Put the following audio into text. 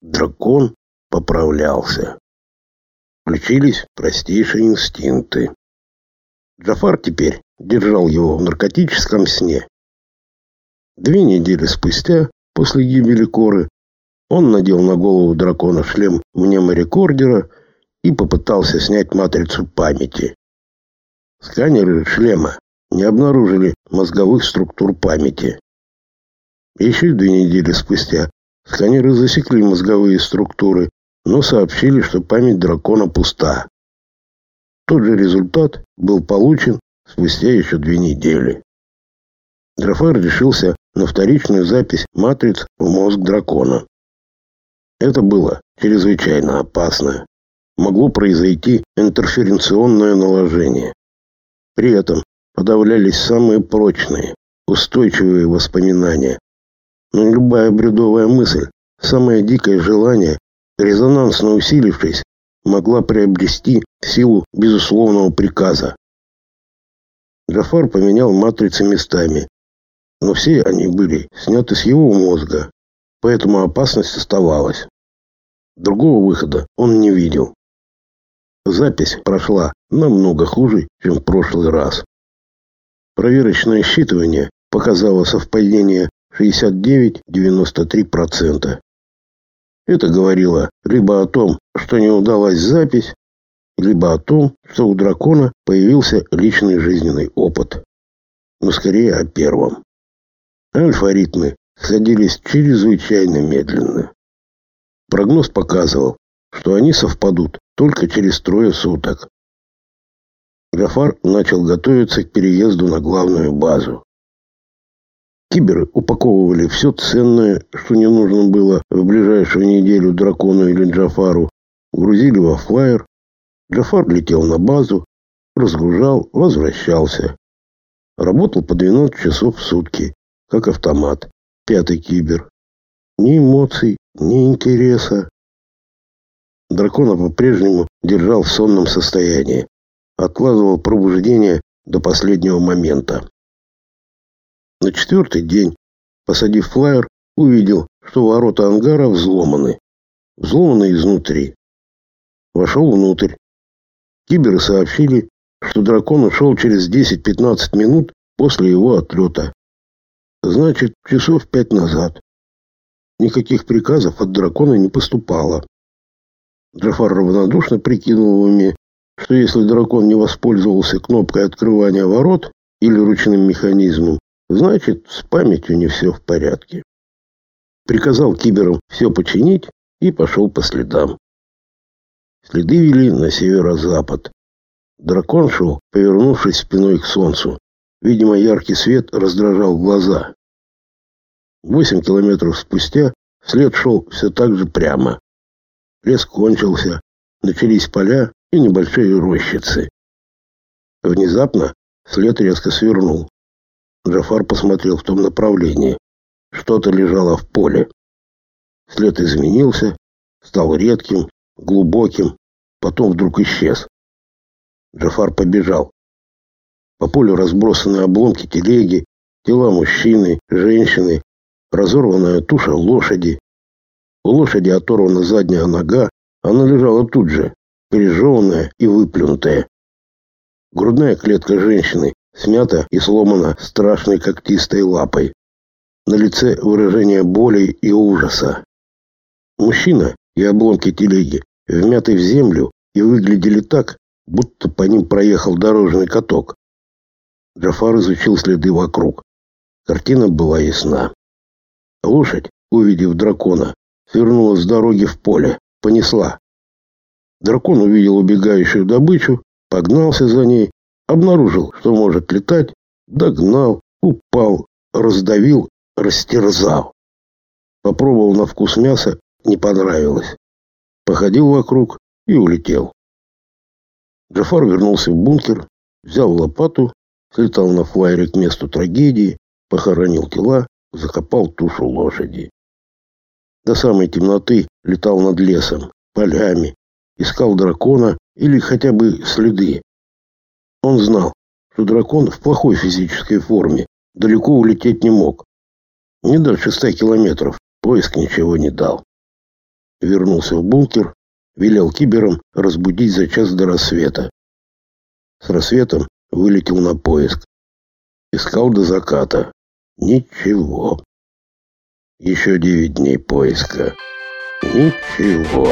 Дракон поправлялся. Включились простейшие инстинкты. Джафар теперь держал его в наркотическом сне. Две недели спустя, после гибели Коры, он надел на голову дракона шлем мнеморекордера и попытался снять матрицу памяти. Сканеры шлема не обнаружили мозговых структур памяти. Еще две недели спустя сканеры засекли мозговые структуры, но сообщили, что память дракона пуста. Тот же результат был получен спустя еще две недели. Драфар решился на вторичную запись матриц в мозг дракона. Это было чрезвычайно опасно. Могло произойти интерференционное наложение. При этом подавлялись самые прочные, устойчивые воспоминания. Любая бредовая мысль, самое дикое желание, резонансно усилившись, могла приобрести силу безусловного приказа. Джафар поменял матрицы местами, но все они были сняты с его мозга, поэтому опасность оставалась. Другого выхода он не видел. Запись прошла намного хуже, чем в прошлый раз. Проверочное считывание показало совпадение 69-93%. Это говорило либо о том, что не удалась запись, либо о том, что у дракона появился личный жизненный опыт. Но скорее о первом. Альфа-ритмы сходились чрезвычайно медленно. Прогноз показывал, что они совпадут только через трое суток. Гафар начал готовиться к переезду на главную базу. Киберы упаковывали все ценное, что не нужно было в ближайшую неделю дракону или Джафару, грузили во флайер. Джафар летел на базу, разгружал, возвращался. Работал по 12 часов в сутки, как автомат, пятый кибер. Ни эмоций, ни интереса. Дракона по-прежнему держал в сонном состоянии, откладывал пробуждение до последнего момента. На четвертый день, посадив флайер, увидел, что ворота ангара взломаны. Взломаны изнутри. Вошел внутрь. Киберы сообщили, что дракон ушел через 10-15 минут после его отлета. Значит, часов пять назад. Никаких приказов от дракона не поступало. Джафар равнодушно прикинул уме, что если дракон не воспользовался кнопкой открывания ворот или ручным механизмом, значит, с памятью не все в порядке. Приказал киберам все починить и пошел по следам. Следы вели на северо-запад. Дракон шел, повернувшись спиной к солнцу. Видимо, яркий свет раздражал глаза. Восемь километров спустя след шел все так же прямо. Лес кончился, начались поля и небольшие рощицы. Внезапно след резко свернул. Джафар посмотрел в том направлении. Что-то лежало в поле. След изменился, стал редким, глубоким, потом вдруг исчез. Джафар побежал. По полю разбросаны обломки телеги, тела мужчины, женщины, разорванная туша лошади. У лошади оторвана задняя нога, она лежала тут же, пережеванная и выплюнутая. Грудная клетка женщины смята и сломана страшной когтистой лапой. На лице выражение боли и ужаса. Мужчина и обломки телеги вмяты в землю и выглядели так, будто по ним проехал дорожный каток. Джафар изучил следы вокруг. Картина была ясна. Лошадь, увидев дракона, свернула с дороги в поле, понесла. Дракон увидел убегающую добычу, погнался за ней, обнаружил, что может летать, догнал, упал, раздавил, растерзал. Попробовал на вкус мяса, не понравилось. Походил вокруг и улетел. Джафар вернулся в бункер, взял лопату, слетал на флайере к месту трагедии, похоронил тела, закопал тушу лошади. До самой темноты летал над лесом, полями, искал дракона или хотя бы следы. Он знал, что дракон в плохой физической форме, далеко улететь не мог. Не дальше ста километров поиск ничего не дал. вернулся в бункер, велел киберам разбудить за час до рассвета. С рассветом вылетел на поиск. Искал до заката. Ничего. Еще девять дней поиска. Ничего.